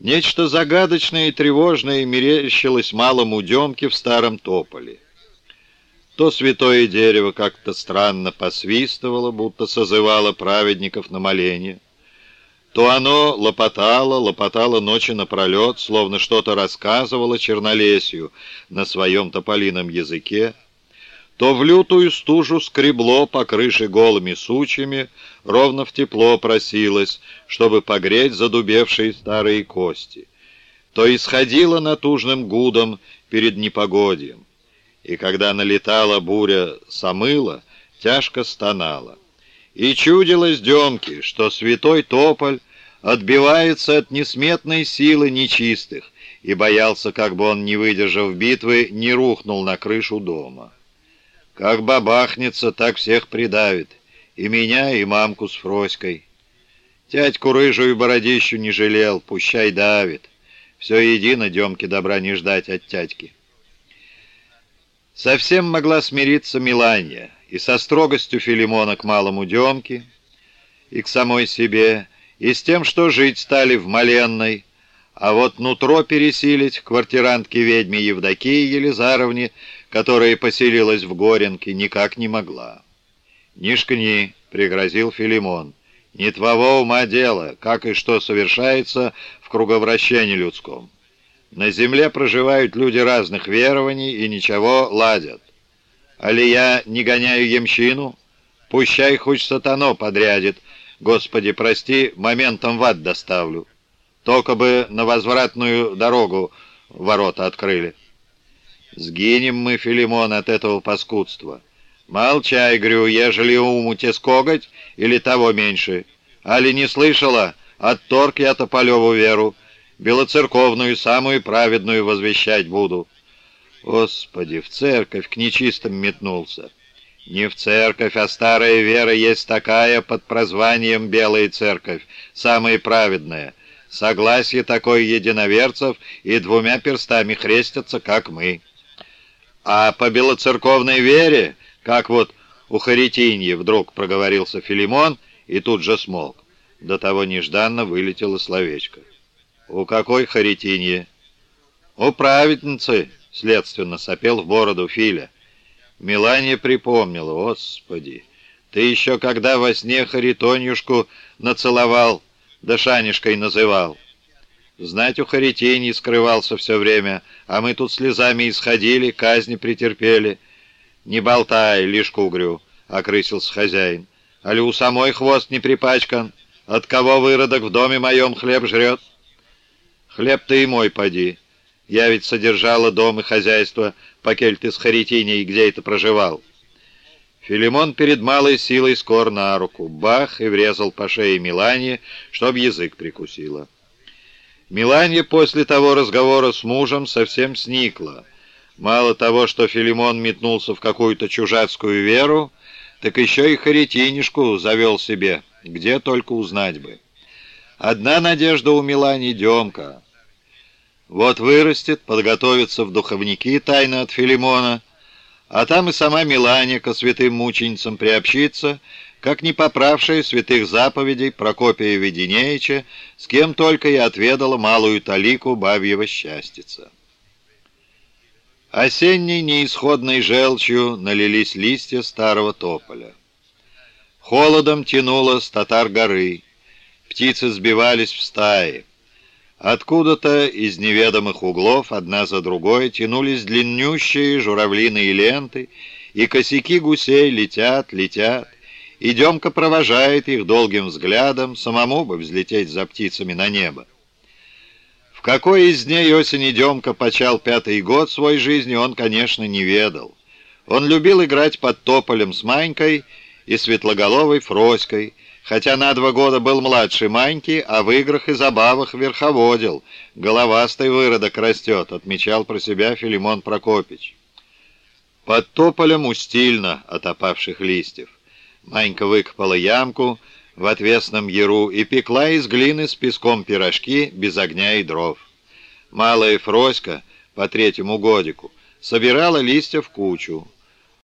Нечто загадочное и тревожное мерещилось малому Демке в старом тополе. То святое дерево как-то странно посвистывало, будто созывало праведников на моление, то оно лопотало, лопотало ночи напролет, словно что-то рассказывало чернолесью на своем тополином языке, то в лютую стужу скребло по крыше голыми сучьями, ровно в тепло просилось, чтобы погреть задубевшие старые кости, то исходило натужным гудом перед непогодием, и когда налетала буря самыла, тяжко стонала. И чудилось Демке, что святой тополь отбивается от несметной силы нечистых, и боялся, как бы он, не выдержав битвы, не рухнул на крышу дома. Как бабахнется, так всех придавит. И меня, и мамку с Фроськой. Тятьку рыжую бородищу не жалел, пущай давит. Все едино, Демки добра не ждать от тятьки. Совсем могла смириться Миланья, и со строгостью Филимона к малому Демке, и к самой себе, и с тем, что жить стали в Маленной, а вот нутро пересилить квартирантке ведьме Евдокии Елизаровне, которая поселилась в Горенке, никак не могла. «Не шкни», — пригрозил Филимон, — «не твоего ума дело, как и что совершается в круговращении людском. На земле проживают люди разных верований и ничего ладят. Али я не гоняю ямщину? Пущай хоть сатано подрядит, Господи, прости, моментом в ад доставлю». Только бы на возвратную дорогу ворота открыли. Сгинем мы, Филимон, от этого паскудства. Молчай, грю, ежели уму те скоготь или того меньше. Али не слышала, отторг я Тополеву веру, белоцерковную, самую праведную возвещать буду. Господи, в церковь к нечистым метнулся. Не в церковь, а старая вера есть такая под прозванием Белая Церковь, самая праведная. Согласие такое единоверцев и двумя перстами хрестятся, как мы. А по белоцерковной вере, как вот у Харитиньи вдруг проговорился Филимон и тут же смолк. До того нежданно вылетело словечко. «У какой Харитиньи?» «У праведницы», — следственно сопел в бороду Филя. Мелания припомнила, «Господи, ты еще когда во сне Харитонюшку нацеловал, да Шанишкой называл. Знать у Харитей скрывался все время, а мы тут слезами исходили, казни претерпели. Не болтай, лишь кугрю, — окрысился хозяин. Али у самой хвост не припачкан? От кого выродок в доме моем хлеб жрет? Хлеб ты и мой поди. Я ведь содержала дом и хозяйство, покель ты с Харитиней где это проживал. Филимон перед малой силой скор на руку. Бах! И врезал по шее Милане, чтоб язык прикусила. Миланья после того разговора с мужем совсем сникла. Мало того, что Филимон метнулся в какую-то чужацкую веру, так еще и Харитинишку завел себе, где только узнать бы. Одна надежда у Милани Демка. Вот вырастет, подготовится в духовники тайно от Филимона, а там и сама Милания ко святым мученицам приобщится, как не поправшая святых заповедей Прокопия Веденеича, с кем только и отведала малую талику бабьего счастьица. Осенней неисходной желчью налились листья старого тополя. Холодом тянуло с татар горы, птицы сбивались в стаи. Откуда-то из неведомых углов одна за другой тянулись длиннющие журавлиные ленты, и косяки гусей летят, летят, и Демка провожает их долгим взглядом, самому бы взлететь за птицами на небо. В какой из дней осени Демка почал пятый год своей жизни, он, конечно, не ведал. Он любил играть под тополем с Манькой и светлоголовой Фроськой, хотя на два года был младше Маньки, а в играх и забавах верховодил. Головастый выродок растет, отмечал про себя Филимон Прокопич. Под тополем устильно от опавших листьев. Манька выкопала ямку в отвесном яру и пекла из глины с песком пирожки без огня и дров. Малая Фроська по третьему годику собирала листья в кучу.